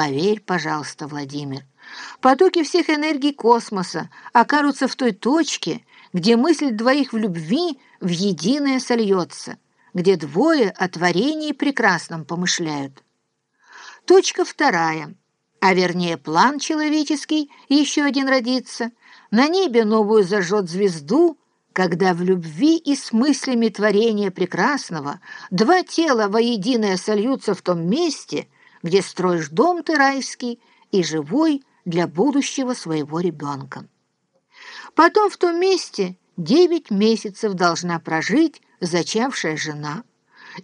Поверь, пожалуйста, Владимир, потоки всех энергий космоса окажутся в той точке, где мысль двоих в любви в единое сольется, где двое о творении прекрасном помышляют. Точка вторая, а вернее план человеческий, еще один родится, на небе новую зажжет звезду, когда в любви и с мыслями творения прекрасного два тела воединое сольются в том месте, где строишь дом ты райский и живой для будущего своего ребенка. Потом в том месте девять месяцев должна прожить зачавшая жена.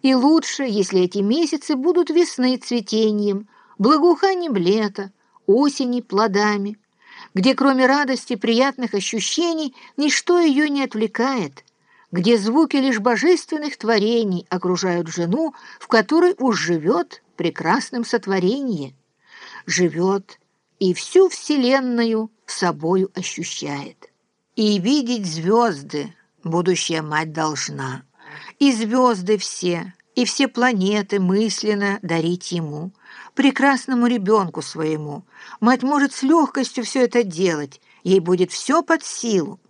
И лучше, если эти месяцы будут весны цветением, благоуханием лета, осени плодами, где кроме радости приятных ощущений ничто ее не отвлекает, где звуки лишь божественных творений окружают жену, в которой уж живет прекрасным сотворение, живет и всю вселенную собою ощущает. И видеть звезды будущая мать должна, и звезды все, и все планеты мысленно дарить ему – прекрасному ребенку своему. Мать может с легкостью все это делать, ей будет все под силу.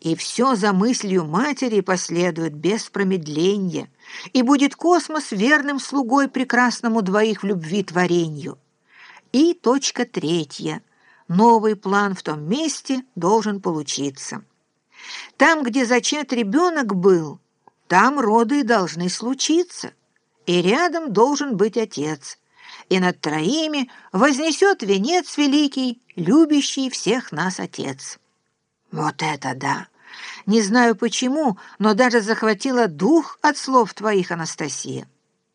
И все за мыслью матери последует без промедления, и будет космос верным слугой прекрасному двоих в любви творению. И точка третья. Новый план в том месте должен получиться. Там, где зачат ребенок был, там роды должны случиться. И рядом должен быть отец, и над троими вознесет венец великий, любящий всех нас Отец. Вот это да! Не знаю почему, но даже захватила дух от слов твоих, Анастасия.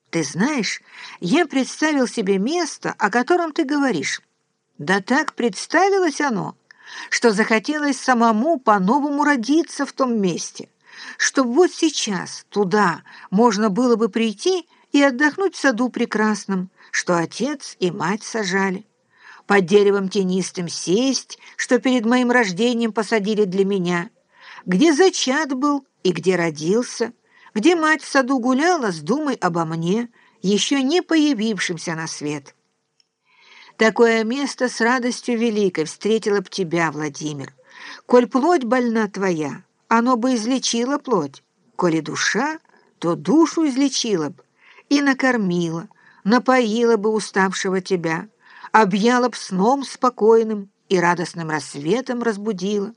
Ты знаешь, я представил себе место, о котором ты говоришь. Да так представилось оно, что захотелось самому по-новому родиться в том месте, чтобы вот сейчас туда можно было бы прийти и отдохнуть в саду прекрасном, что отец и мать сажали. Под деревом тенистым сесть, что перед моим рождением посадили для меня. Где зачат был и где родился, где мать в саду гуляла с думой обо мне, еще не появившимся на свет. Такое место с радостью великой встретила б тебя, Владимир. Коль плоть больна твоя, оно бы излечило плоть. Коли душа, то душу излечила б и накормила, напоила бы уставшего тебя, объяла б сном спокойным и радостным рассветом разбудила.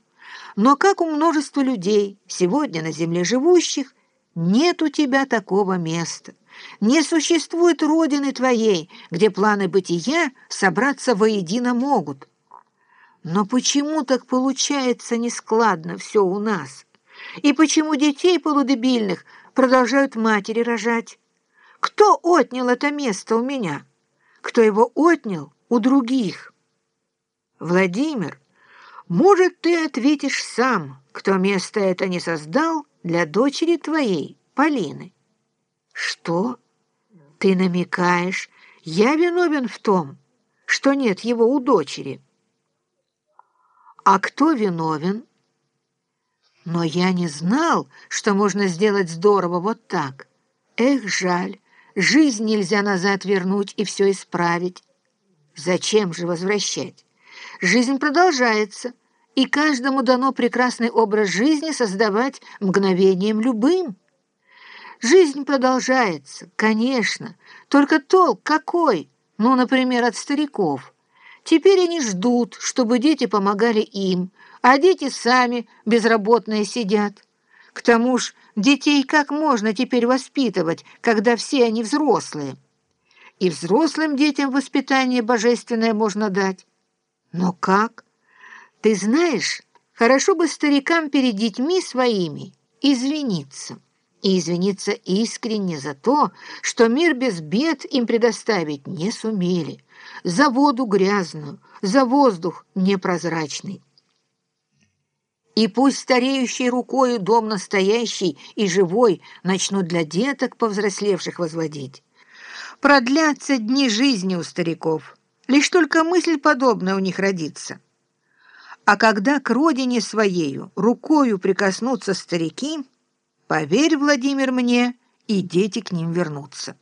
Но как у множества людей, сегодня на земле живущих, нет у тебя такого места. Не существует родины твоей, где планы бытия собраться воедино могут. Но почему так получается нескладно все у нас? И почему детей полудебильных продолжают матери рожать? Кто отнял это место у меня? Кто его отнял у других? Владимир, может, ты ответишь сам, кто место это не создал для дочери твоей, Полины? Что? Ты намекаешь, я виновен в том, что нет его у дочери? А кто виновен? Но я не знал, что можно сделать здорово вот так. Эх, жаль, Жизнь нельзя назад вернуть и все исправить. Зачем же возвращать? Жизнь продолжается, и каждому дано прекрасный образ жизни создавать мгновением любым. Жизнь продолжается, конечно, только толк какой? Ну, например, от стариков. Теперь они ждут, чтобы дети помогали им, а дети сами безработные сидят. К тому ж детей как можно теперь воспитывать, когда все они взрослые? И взрослым детям воспитание божественное можно дать. Но как? Ты знаешь, хорошо бы старикам перед детьми своими извиниться. И извиниться искренне за то, что мир без бед им предоставить не сумели. За воду грязную, за воздух непрозрачный. И пусть стареющей рукою дом настоящий и живой начнут для деток повзрослевших возводить. Продлятся дни жизни у стариков, лишь только мысль подобная у них родится. А когда к родине своею рукою прикоснутся старики, поверь, Владимир, мне, и дети к ним вернутся».